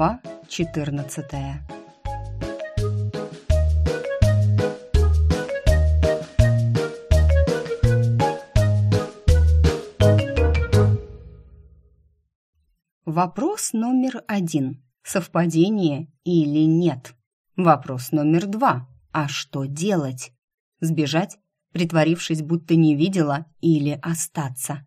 Глава 14 Вопрос номер один. Совпадение или нет? Вопрос номер два. А что делать? Сбежать, притворившись, будто не видела, или остаться?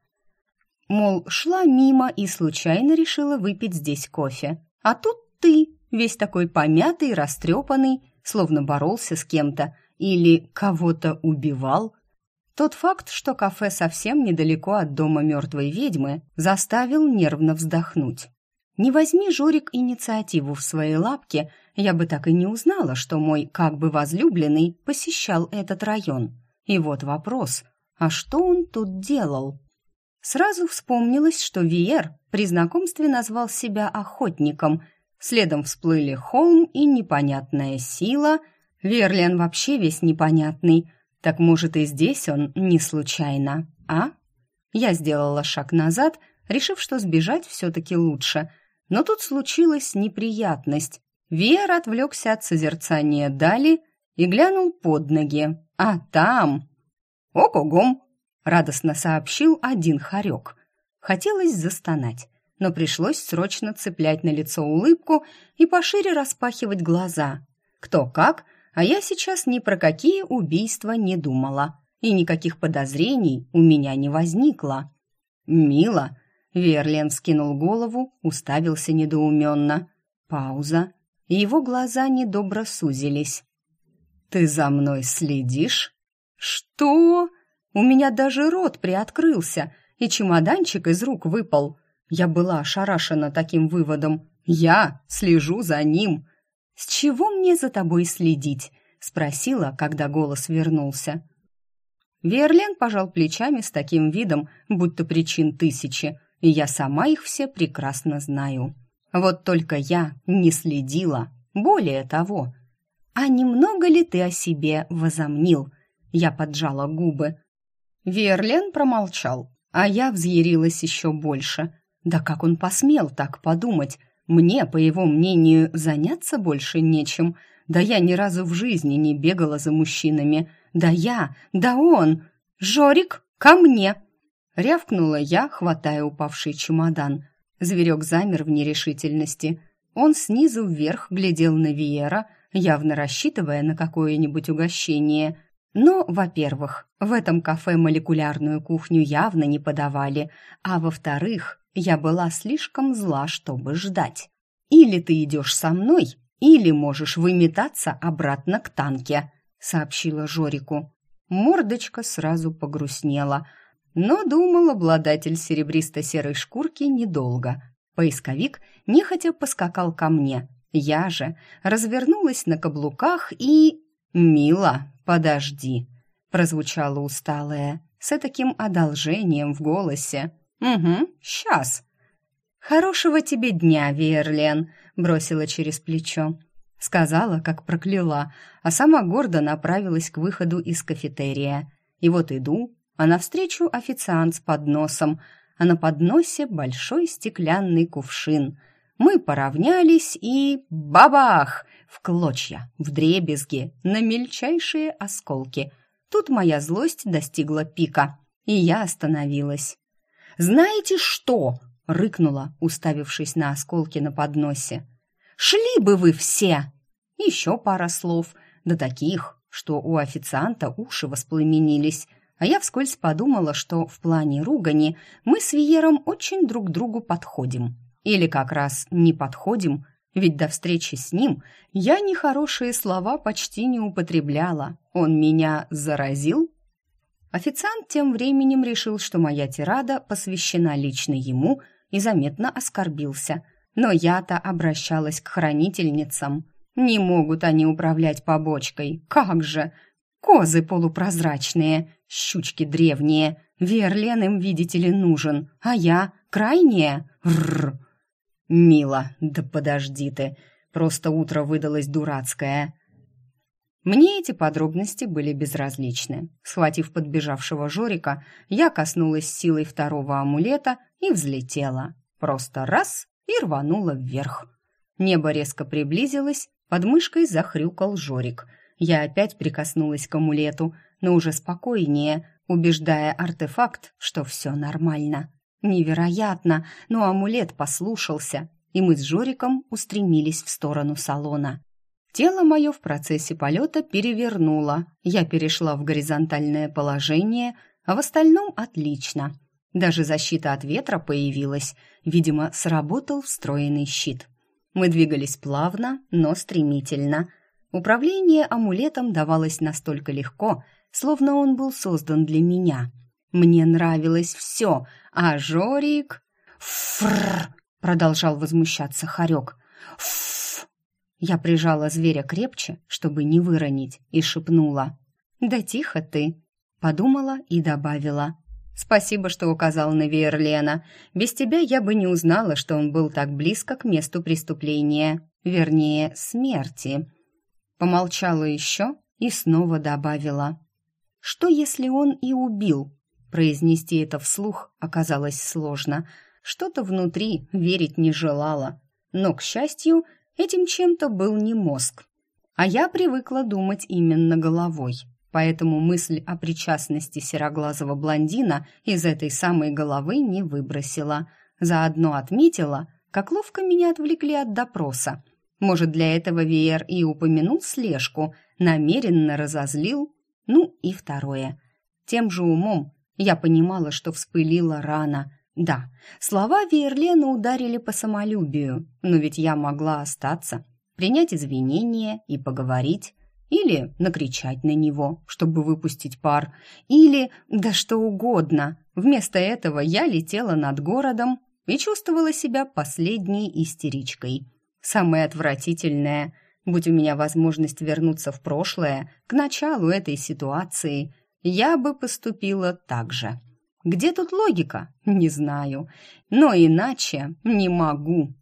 Мол, шла мимо и случайно решила выпить здесь кофе. А тут ты, весь такой помятый, растрепанный, словно боролся с кем-то или кого-то убивал. Тот факт, что кафе совсем недалеко от дома мертвой ведьмы, заставил нервно вздохнуть. Не возьми, Жорик, инициативу в свои лапки, я бы так и не узнала, что мой как бы возлюбленный посещал этот район. И вот вопрос, а что он тут делал? Сразу вспомнилось, что Виер при знакомстве назвал себя охотником. Следом всплыли холм и непонятная сила. Верлиан вообще весь непонятный. Так может и здесь он не случайно, а? Я сделала шаг назад, решив, что сбежать все-таки лучше. Но тут случилась неприятность. Виер отвлекся от созерцания дали и глянул под ноги. А там... «Окогом!» Радостно сообщил один хорек. Хотелось застонать, но пришлось срочно цеплять на лицо улыбку и пошире распахивать глаза. Кто как, а я сейчас ни про какие убийства не думала, и никаких подозрений у меня не возникло. «Мило!» — Верлен скинул голову, уставился недоуменно. Пауза. Его глаза недобро сузились. «Ты за мной следишь?» «Что?» У меня даже рот приоткрылся, и чемоданчик из рук выпал. Я была ошарашена таким выводом. Я слежу за ним. «С чего мне за тобой следить?» — спросила, когда голос вернулся. Верлен пожал плечами с таким видом, будто причин тысячи, и я сама их все прекрасно знаю. Вот только я не следила. Более того, «А немного ли ты о себе возомнил?» Я поджала губы. Верлен промолчал, а я взъярилась еще больше. Да как он посмел так подумать? Мне, по его мнению, заняться больше нечем. Да я ни разу в жизни не бегала за мужчинами. Да я, да он! Жорик, ко мне!» Рявкнула я, хватая упавший чемодан. Зверек замер в нерешительности. Он снизу вверх глядел на Виера, явно рассчитывая на какое-нибудь угощение. Но, во-первых, в этом кафе молекулярную кухню явно не подавали, а во-вторых, я была слишком зла, чтобы ждать. Или ты идешь со мной, или можешь выметаться обратно к танке, сообщила Жорику. Мордочка сразу погрустнела, но думал обладатель серебристо-серой шкурки недолго. Поисковик нехотя поскакал ко мне. Я же развернулась на каблуках и... «Мила, подожди», — прозвучало усталое, с таким одолжением в голосе. «Угу, сейчас». «Хорошего тебе дня, Верлен», — бросила через плечо. Сказала, как прокляла, а сама гордо направилась к выходу из кафетерия. И вот иду, а навстречу официант с подносом, а на подносе большой стеклянный кувшин. Мы поравнялись и... Бабах! В клочья, в дребезги, на мельчайшие осколки. Тут моя злость достигла пика, и я остановилась. «Знаете что?» — рыкнула, уставившись на осколки на подносе. «Шли бы вы все!» Еще пара слов, да таких, что у официанта уши воспламенились, а я вскользь подумала, что в плане ругани мы с Виером очень друг другу подходим. Или как раз не подходим, ведь до встречи с ним я нехорошие слова почти не употребляла. Он меня заразил? Официант тем временем решил, что моя тирада посвящена лично ему и заметно оскорбился. Но я-то обращалась к хранительницам. Не могут они управлять побочкой. Как же! Козы полупрозрачные, щучки древние. Верлен им, видите ли, нужен. А я крайняя. Рррр. «Мила, да подожди ты, просто утро выдалось дурацкое». Мне эти подробности были безразличны. Схватив подбежавшего Жорика, я коснулась силой второго амулета и взлетела. Просто раз и рванула вверх. Небо резко приблизилось, под мышкой захрюкал Жорик. Я опять прикоснулась к амулету, но уже спокойнее, убеждая артефакт, что все нормально. Невероятно, но амулет послушался, и мы с Жориком устремились в сторону салона. Тело мое в процессе полета перевернуло. Я перешла в горизонтальное положение, а в остальном отлично. Даже защита от ветра появилась. Видимо, сработал встроенный щит. Мы двигались плавно, но стремительно. Управление амулетом давалось настолько легко, словно он был создан для меня. Мне нравилось все, а Жорик... «Фрррр!» — продолжал возмущаться Харек. «Фф!» Я прижала зверя крепче, чтобы не выронить, и шепнула. «Да тихо ты!» Подумала и добавила. Спасибо, что указал на Верлена. Без тебя я бы не узнала, что он был так близко к месту преступления, вернее, смерти. Помолчала еще и снова добавила. Что если он и убил? Произнести это вслух оказалось сложно. Что-то внутри верить не желала. Но, к счастью, этим чем-то был не мозг. А я привыкла думать именно головой поэтому мысль о причастности сероглазого блондина из этой самой головы не выбросила. Заодно отметила, как ловко меня отвлекли от допроса. Может, для этого Веер и упомянул слежку, намеренно разозлил? Ну и второе. Тем же умом я понимала, что вспылила рано. Да, слова Веерлена ударили по самолюбию, но ведь я могла остаться, принять извинения и поговорить. Или накричать на него, чтобы выпустить пар. Или да что угодно. Вместо этого я летела над городом и чувствовала себя последней истеричкой. Самое отвратительное, будь у меня возможность вернуться в прошлое, к началу этой ситуации, я бы поступила так же. Где тут логика? Не знаю. Но иначе не могу.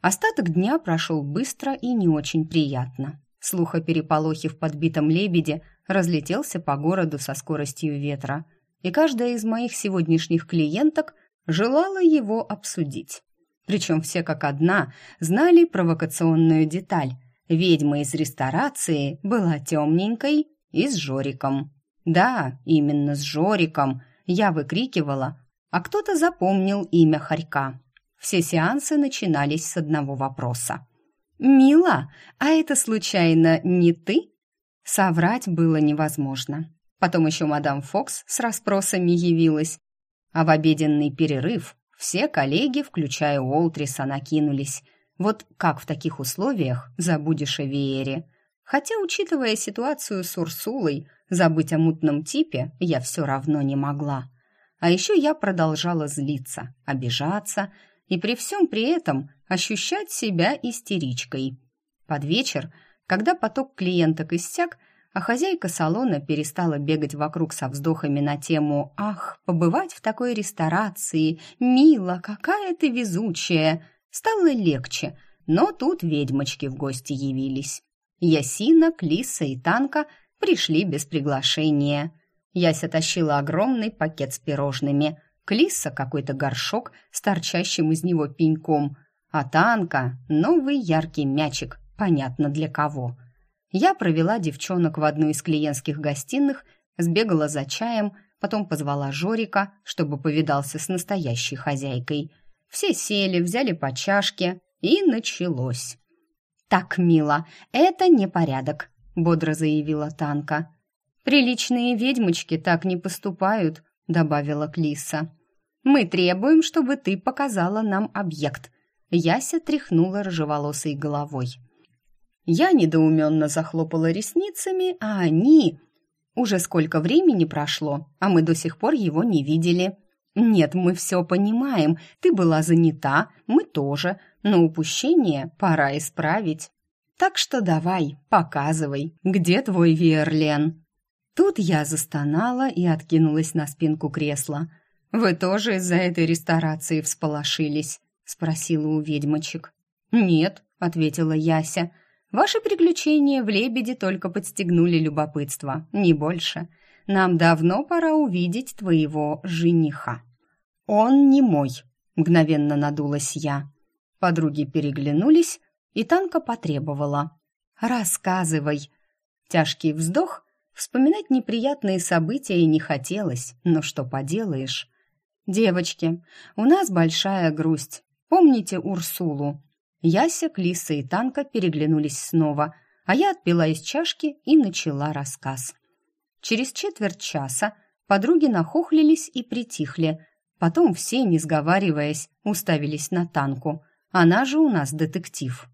Остаток дня прошел быстро и не очень приятно. Слух о переполохе в подбитом лебеде разлетелся по городу со скоростью ветра, и каждая из моих сегодняшних клиенток желала его обсудить. Причем все как одна знали провокационную деталь. Ведьма из ресторации была темненькой и с Жориком. Да, именно с Жориком я выкрикивала, а кто-то запомнил имя Харька. Все сеансы начинались с одного вопроса. «Мила, а это случайно не ты?» Соврать было невозможно. Потом еще мадам Фокс с расспросами явилась. А в обеденный перерыв все коллеги, включая Уолтриса, накинулись. Вот как в таких условиях забудешь о Веере? Хотя, учитывая ситуацию с Урсулой, забыть о мутном типе я все равно не могла. А еще я продолжала злиться, обижаться, и при всем при этом ощущать себя истеричкой. Под вечер, когда поток клиенток иссяк, а хозяйка салона перестала бегать вокруг со вздохами на тему «Ах, побывать в такой ресторации! Мила, какая ты везучая!» Стало легче, но тут ведьмочки в гости явились. Ясина, Клиса и Танка пришли без приглашения. Яся тащила огромный пакет с пирожными – Клисса какой-то горшок с торчащим из него пеньком, а Танка — новый яркий мячик, понятно для кого. Я провела девчонок в одну из клиентских гостиных, сбегала за чаем, потом позвала Жорика, чтобы повидался с настоящей хозяйкой. Все сели, взяли по чашке, и началось. «Так, мило, это непорядок», — бодро заявила Танка. «Приличные ведьмочки так не поступают», добавила Клиса. Мы требуем, чтобы ты показала нам объект. Яся тряхнула рыжеволосой головой. Я недоуменно захлопала ресницами, а они... Уже сколько времени прошло, а мы до сих пор его не видели. Нет, мы все понимаем, ты была занята, мы тоже, но упущение пора исправить. Так что давай, показывай, где твой Верлен? Тут я застонала и откинулась на спинку кресла. «Вы тоже из-за этой ресторации всполошились?» — спросила у ведьмочек. «Нет», — ответила Яся. Ваши приключения в Лебеде только подстегнули любопытство, не больше. Нам давно пора увидеть твоего жениха». «Он не мой», — мгновенно надулась я. Подруги переглянулись, и Танка потребовала. «Рассказывай». Тяжкий вздох, вспоминать неприятные события не хотелось, но что поделаешь. «Девочки, у нас большая грусть. Помните Урсулу?» Яся, Клиса и Танка переглянулись снова, а я отпила из чашки и начала рассказ. Через четверть часа подруги нахохлились и притихли. Потом все, не сговариваясь, уставились на Танку. Она же у нас детектив.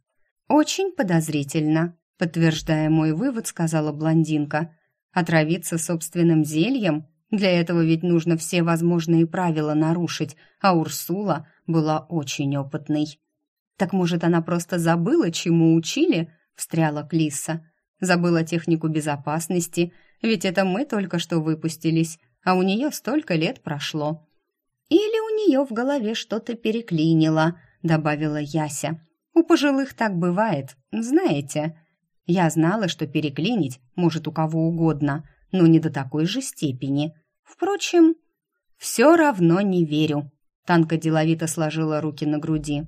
«Очень подозрительно», — подтверждая мой вывод, сказала блондинка. «Отравиться собственным зельем? Для этого ведь нужно все возможные правила нарушить, а Урсула была очень опытной». «Так, может, она просто забыла, чему учили?» — встряла Клисса. «Забыла технику безопасности, ведь это мы только что выпустились, а у нее столько лет прошло». «Или у нее в голове что-то переклинило», — добавила Яся. «У пожилых так бывает, знаете». Я знала, что переклинить может у кого угодно, но не до такой же степени. Впрочем, все равно не верю. Танка деловито сложила руки на груди.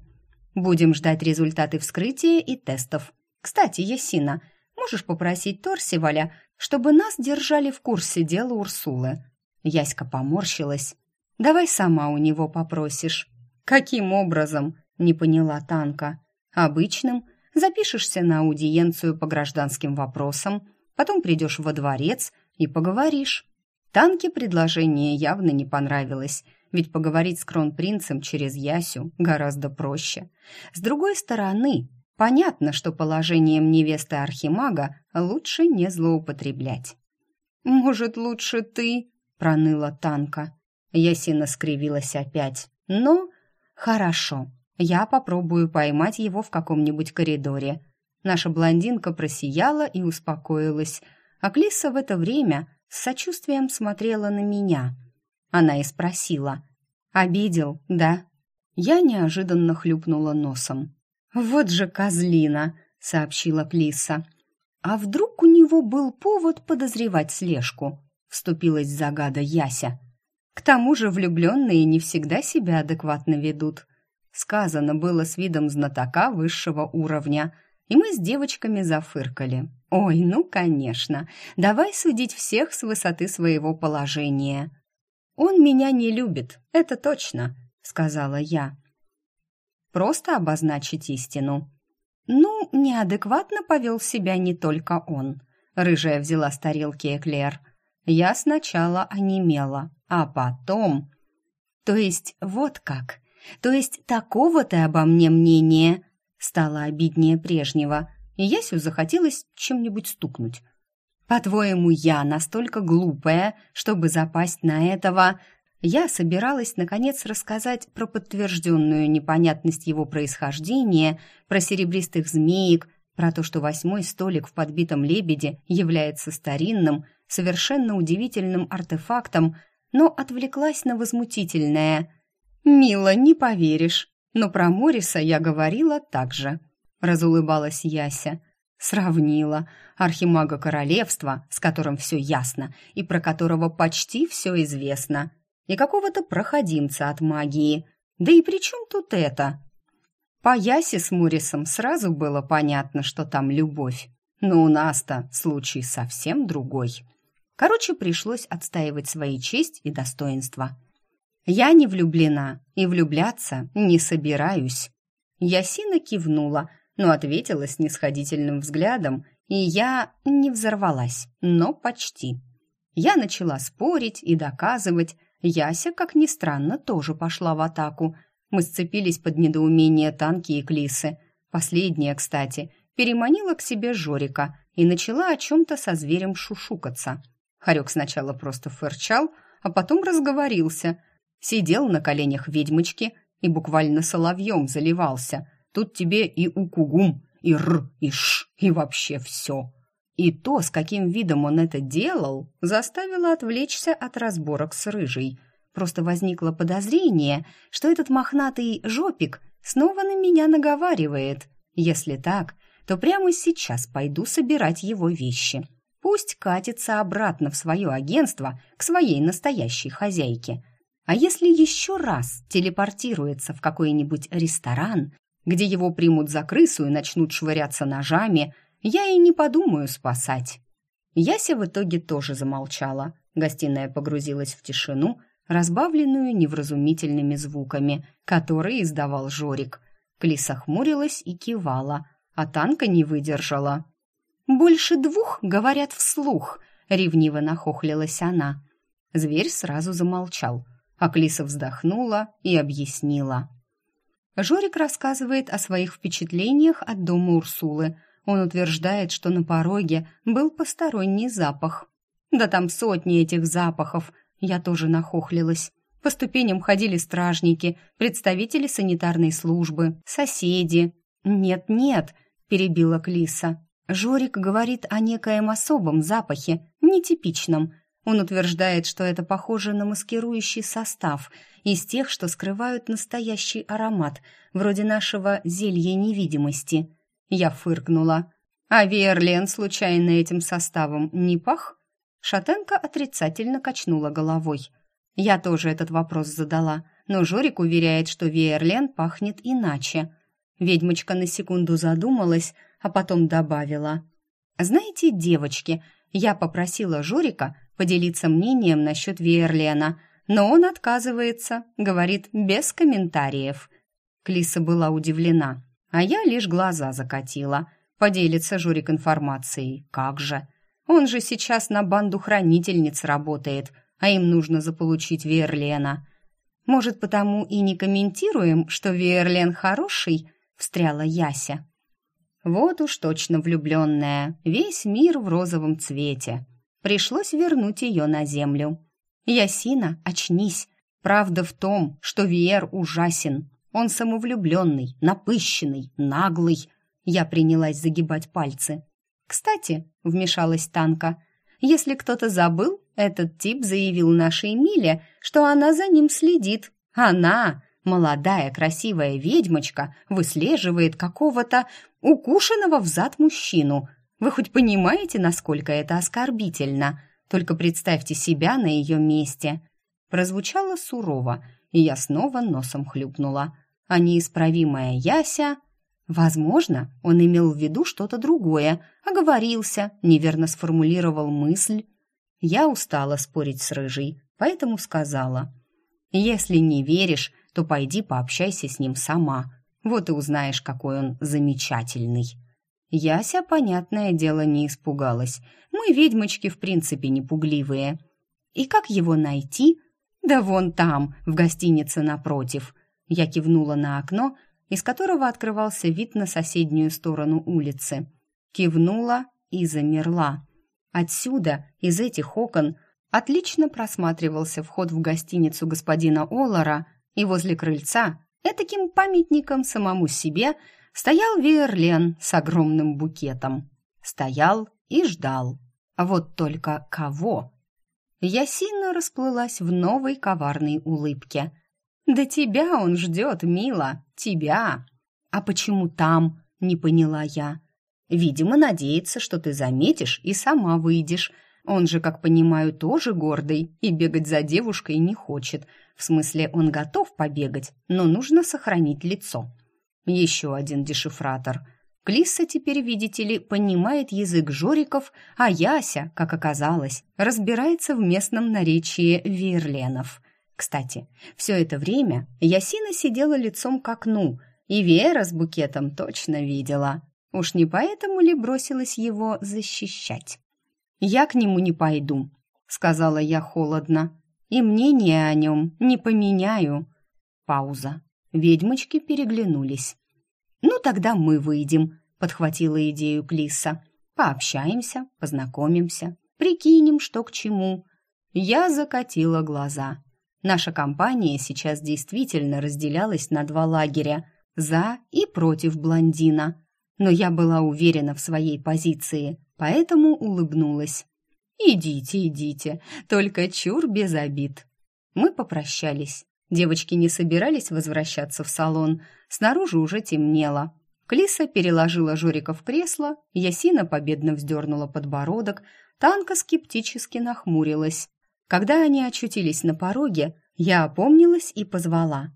Будем ждать результаты вскрытия и тестов. Кстати, Ясина, можешь попросить Торсиваля, чтобы нас держали в курсе дела Урсулы?» Яська поморщилась. «Давай сама у него попросишь». «Каким образом?» — не поняла Танка. «Обычным. Запишешься на аудиенцию по гражданским вопросам, потом придешь во дворец и поговоришь». Танке предложение явно не понравилось — ведь поговорить с кронпринцем через Ясю гораздо проще. С другой стороны, понятно, что положением невесты Архимага лучше не злоупотреблять. «Может, лучше ты?» — проныла Танка. Ясина скривилась опять. «Но хорошо, я попробую поймать его в каком-нибудь коридоре». Наша блондинка просияла и успокоилась, а Клиса в это время с сочувствием смотрела на меня — она и спросила. «Обидел, да?» Я неожиданно хлюпнула носом. «Вот же козлина!» — сообщила Клиса. «А вдруг у него был повод подозревать слежку?» — вступилась загада Яся. «К тому же влюбленные не всегда себя адекватно ведут». Сказано было с видом знатока высшего уровня, и мы с девочками зафыркали. «Ой, ну, конечно, давай судить всех с высоты своего положения». «Он меня не любит, это точно», — сказала я. «Просто обозначить истину». «Ну, неадекватно повел себя не только он», — рыжая взяла с тарелки эклер. «Я сначала онемела, а потом...» «То есть вот как? То есть такого ты обо мне мнения?» Стало обиднее прежнего, и Ясю захотелось чем-нибудь стукнуть. По-твоему, я настолько глупая, чтобы запасть на этого? Я собиралась наконец рассказать про подтвержденную непонятность его происхождения, про серебристых змеек, про то, что восьмой столик в подбитом лебеде является старинным, совершенно удивительным артефактом, но отвлеклась на возмутительное. «Мила, не поверишь, но про Мориса я говорила так же», — разулыбалась Яся. Сравнила архимага королевства, с которым все ясно, и про которого почти все известно, и какого-то проходимца от магии. Да и при чем тут это? По Ясе с Мурисом сразу было понятно, что там любовь. Но у нас-то случай совсем другой. Короче, пришлось отстаивать свои честь и достоинство. Я не влюблена и влюбляться не собираюсь. Ясина кивнула, но ответила с нисходительным взглядом, и я не взорвалась, но почти. Я начала спорить и доказывать. Яся, как ни странно, тоже пошла в атаку. Мы сцепились под недоумение танки и клисы. Последняя, кстати, переманила к себе Жорика и начала о чем-то со зверем шушукаться. Харек сначала просто фырчал, а потом разговорился. Сидел на коленях ведьмочки и буквально соловьем заливался – Тут тебе и укугум, и р, и ш, и вообще все. И то, с каким видом он это делал, заставило отвлечься от разборок с рыжей. Просто возникло подозрение, что этот мохнатый жопик снова на меня наговаривает. Если так, то прямо сейчас пойду собирать его вещи. Пусть катится обратно в свое агентство к своей настоящей хозяйке. А если еще раз телепортируется в какой-нибудь ресторан, где его примут за крысу и начнут швыряться ножами, я и не подумаю спасать. Яся в итоге тоже замолчала. Гостиная погрузилась в тишину, разбавленную невразумительными звуками, которые издавал Жорик. Клиса хмурилась и кивала, а Танка не выдержала. «Больше двух говорят вслух», — ревниво нахохлилась она. Зверь сразу замолчал, а Клиса вздохнула и объяснила. Жорик рассказывает о своих впечатлениях от дома Урсулы. Он утверждает, что на пороге был посторонний запах. Да там сотни этих запахов. Я тоже нахохлилась. По ступеням ходили стражники, представители санитарной службы, соседи. «Нет-нет», — перебила Клиса. «Жорик говорит о некоем особом запахе, нетипичном. Он утверждает, что это похоже на маскирующий состав из тех, что скрывают настоящий аромат, вроде нашего зелья невидимости». Я фыркнула. «А Верлен случайно этим составом не пах?» Шатенка отрицательно качнула головой. Я тоже этот вопрос задала, но Жорик уверяет, что Верлен пахнет иначе. Ведьмочка на секунду задумалась, а потом добавила. «Знаете, девочки, я попросила Жорика поделиться мнением насчет Верлена, но он отказывается, говорит, без комментариев». Клиса была удивлена, а я лишь глаза закатила. Поделится Жорик информацией, как же. Он же сейчас на банду хранительниц работает, а им нужно заполучить Верлена. Может, потому и не комментируем, что Верлен хороший?» — встряла Яся. Вот уж точно влюбленная, весь мир в розовом цвете. Пришлось вернуть ее на землю. «Ясина, очнись. Правда в том, что Виер ужасен. Он самовлюбленный, напыщенный, наглый». Я принялась загибать пальцы. «Кстати», — вмешалась Танка, «если кто-то забыл, этот тип заявил нашей Миле, что она за ним следит. Она, молодая красивая ведьмочка, выслеживает какого-то укушенного в зад мужчину. Вы хоть понимаете, насколько это оскорбительно? Только представьте себя на ее месте». Прозвучало сурово, и я снова носом хлюпнула. А неисправимая Яся Возможно, он имел в виду что-то другое, оговорился, неверно сформулировал мысль. Я устала спорить с Рыжей, поэтому сказала. «Если не веришь, то пойди пообщайся с ним сама. Вот и узнаешь, какой он замечательный». Яся, понятное дело, не испугалась. Мы, ведьмочки, в принципе, не пугливые. И как его найти? Да вон там, в гостинице напротив. Я кивнула на окно, из которого открывался вид на соседнюю сторону улицы. Кивнула и замерла. Отсюда, из этих окон, отлично просматривался вход в гостиницу господина Оллара, и возле крыльца, этаким памятником самому себе, стоял Верлен с огромным букетом. Стоял и ждал. Вот только кого? Ясина расплылась в новой коварной улыбке. «Да тебя он ждет, мила, тебя!» «А почему там?» — не поняла я. «Видимо, надеется, что ты заметишь и сама выйдешь. Он же, как понимаю, тоже гордый и бегать за девушкой не хочет. В смысле, он готов побегать, но нужно сохранить лицо». Еще один дешифратор. Клисса теперь, видите ли, понимает язык жориков, а Яся, как оказалось, разбирается в местном наречии верленов. Кстати, все это время Ясина сидела лицом к окну, и Вера с букетом точно видела. Уж не поэтому ли бросилась его защищать? «Я к нему не пойду», — сказала я холодно, «и мнение о нем не поменяю». Пауза. Ведьмочки переглянулись. «Ну, тогда мы выйдем», — подхватила идею Клиса. «Пообщаемся, познакомимся, прикинем, что к чему». Я закатила глаза. Наша компания сейчас действительно разделялась на два лагеря – за и против блондина. Но я была уверена в своей позиции, поэтому улыбнулась. «Идите, идите, только чур без обид». Мы попрощались. Девочки не собирались возвращаться в салон. Снаружи уже темнело. Клиса переложила Жорика в кресло, Ясина победно вздернула подбородок, Танка скептически нахмурилась. Когда они очутились на пороге, я опомнилась и позвала.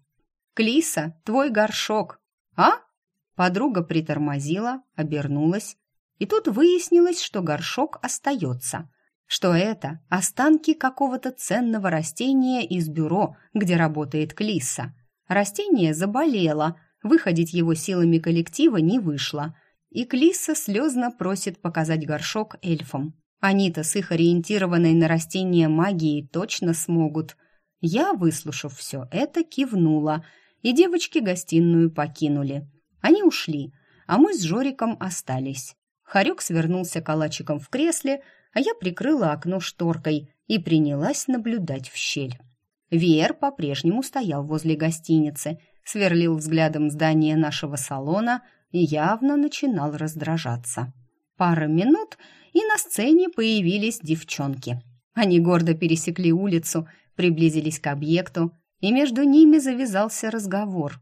«Клиса, твой горшок!» «А?» Подруга притормозила, обернулась, и тут выяснилось, что горшок остается. Что это останки какого-то ценного растения из бюро, где работает Клиса. Растение заболело, выходить его силами коллектива не вышло, и Клиса слезно просит показать горшок эльфам. Они-то с их ориентированной на растения магией точно смогут. Я, выслушав все это, кивнула, и девочки гостиную покинули. Они ушли, а мы с Жориком остались. Харек свернулся калачиком в кресле, а я прикрыла окно шторкой и принялась наблюдать в щель. Веер по-прежнему стоял возле гостиницы, сверлил взглядом здание нашего салона и явно начинал раздражаться. Пара минут, и на сцене появились девчонки. Они гордо пересекли улицу, приблизились к объекту, и между ними завязался разговор.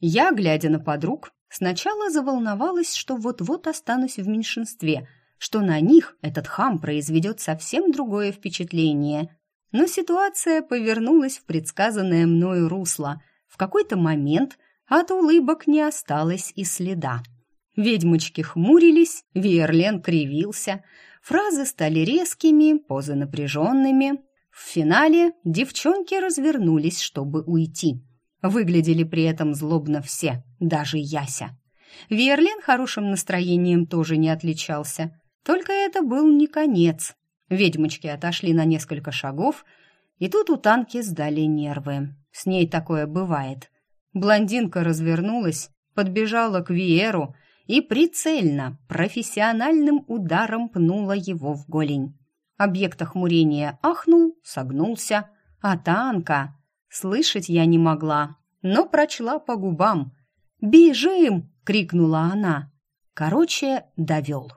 Я, глядя на подруг, сначала заволновалась, что вот-вот останусь в меньшинстве, что на них этот хам произведет совсем другое впечатление. Но ситуация повернулась в предсказанное мною русло. В какой-то момент от улыбок не осталось и следа. Ведьмочки хмурились, Виерлен кривился, фразы стали резкими, позы напряженными. В финале девчонки развернулись, чтобы уйти. Выглядели при этом злобно все, даже Яся. Виерлен хорошим настроением тоже не отличался. Только это был не конец. Ведьмочки отошли на несколько шагов, и тут у танки сдали нервы. С ней такое бывает. Блондинка развернулась, подбежала к Виеру и прицельно, профессиональным ударом пнула его в голень. Объект охмурения ахнул, согнулся, а танка... Слышать я не могла, но прочла по губам. «Бежим!» — крикнула она. Короче, довел.